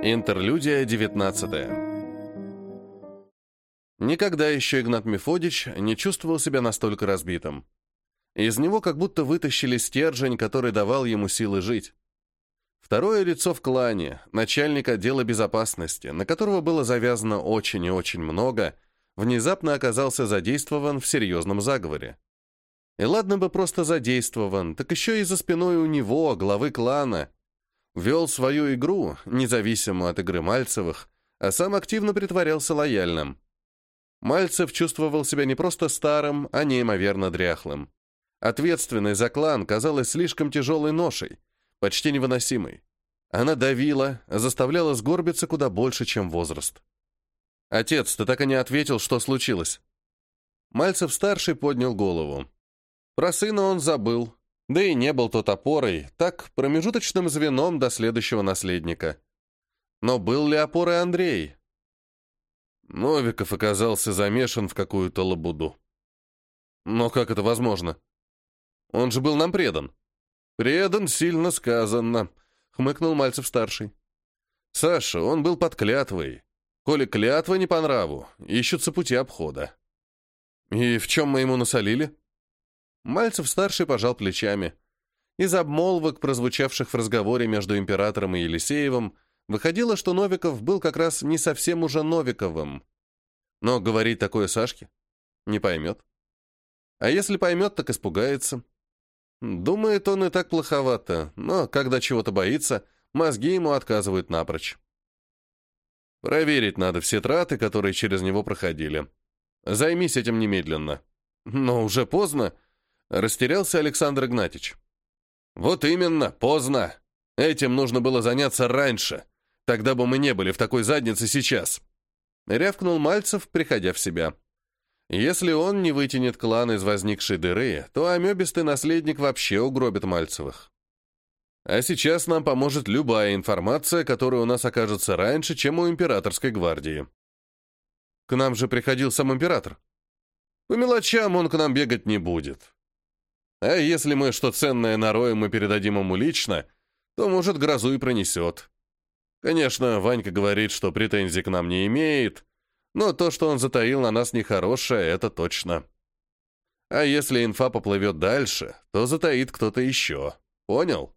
Интерлюдия 19 Никогда еще Игнат Мефодич не чувствовал себя настолько разбитым. Из него как будто вытащили стержень, который давал ему силы жить. Второе лицо в клане, начальник отдела безопасности, на которого было завязано очень и очень много, внезапно оказался задействован в серьезном заговоре. И ладно бы просто задействован, так еще и за спиной у него, главы клана, Вел свою игру, независимо от игры Мальцевых, а сам активно притворялся лояльным. Мальцев чувствовал себя не просто старым, а неимоверно дряхлым. Ответственность за клан казалась слишком тяжелой ношей, почти невыносимой. Она давила, заставляла сгорбиться куда больше, чем возраст. «Отец, ты так и не ответил, что случилось?» Мальцев-старший поднял голову. Про сына он забыл, да и не был тот опорой, так, промежуточным звеном до следующего наследника. Но был ли опорой Андрей? Новиков оказался замешан в какую-то лабуду. Но как это возможно? Он же был нам предан. Предан сильно сказано, хмыкнул Мальцев-старший. Саша, он был под клятвой. Коли клятва не по нраву, ищутся пути обхода. И в чем мы ему насолили? Мальцев-старший пожал плечами. Из обмолвок, прозвучавших в разговоре между императором и Елисеевым, выходило, что Новиков был как раз не совсем уже Новиковым. Но говорить такое Сашке не поймет. А если поймет, так испугается. Думает он и так плоховато, но когда чего-то боится, мозги ему отказывают напрочь. Проверить надо все траты, которые через него проходили. Займись этим немедленно. Но уже поздно, Растерялся Александр Игнатьич. «Вот именно, поздно. Этим нужно было заняться раньше. Тогда бы мы не были в такой заднице сейчас». Рявкнул Мальцев, приходя в себя. Если он не вытянет клан из возникшей дыры, то амебистый наследник вообще угробит Мальцевых. А сейчас нам поможет любая информация, которая у нас окажется раньше, чем у императорской гвардии. К нам же приходил сам император. По мелочам он к нам бегать не будет. А если мы что ценное нароем и передадим ему лично, то, может, грозу и пронесет. Конечно, Ванька говорит, что претензий к нам не имеет, но то, что он затаил на нас нехорошее, это точно. А если инфа поплывет дальше, то затаит кто-то еще. Понял?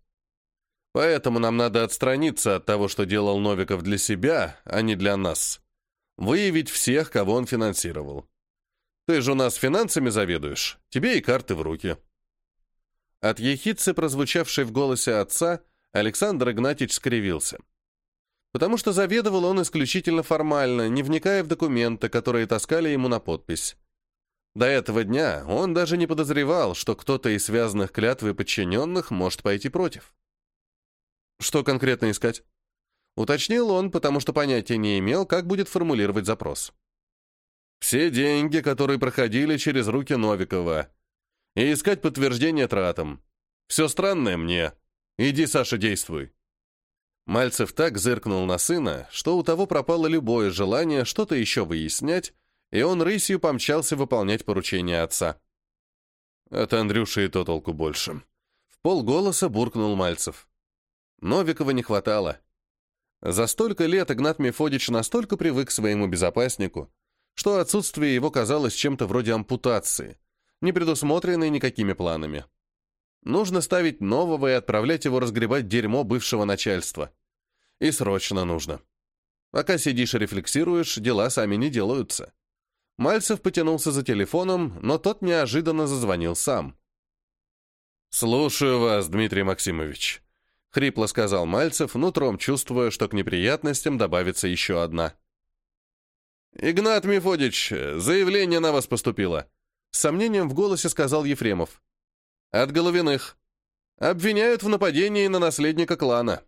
Поэтому нам надо отстраниться от того, что делал Новиков для себя, а не для нас. Выявить всех, кого он финансировал. Ты же у нас финансами заведуешь, тебе и карты в руки. От ехидцы, прозвучавшей в голосе отца, Александр Игнатьевич скривился. Потому что заведовал он исключительно формально, не вникая в документы, которые таскали ему на подпись. До этого дня он даже не подозревал, что кто-то из связанных клятвы подчиненных может пойти против. Что конкретно искать? Уточнил он, потому что понятия не имел, как будет формулировать запрос. Все деньги, которые проходили через руки Новикова, и искать подтверждение тратам. Все странное мне. Иди, Саша, действуй». Мальцев так зыркнул на сына, что у того пропало любое желание что-то еще выяснять, и он рысью помчался выполнять поручение отца. От Андрюши и то толку больше. В полголоса буркнул Мальцев. Новикова не хватало. За столько лет Игнат Мефодич настолько привык к своему безопаснику, что отсутствие его казалось чем-то вроде ампутации — не предусмотренный никакими планами. Нужно ставить нового и отправлять его разгребать дерьмо бывшего начальства. И срочно нужно. Пока сидишь и рефлексируешь, дела сами не делаются. Мальцев потянулся за телефоном, но тот неожиданно зазвонил сам. «Слушаю вас, Дмитрий Максимович», — хрипло сказал Мальцев, нутром чувствуя, что к неприятностям добавится еще одна. «Игнат Мефодич, заявление на вас поступило», с сомнением в голосе сказал Ефремов. «От Головиных. Обвиняют в нападении на наследника клана».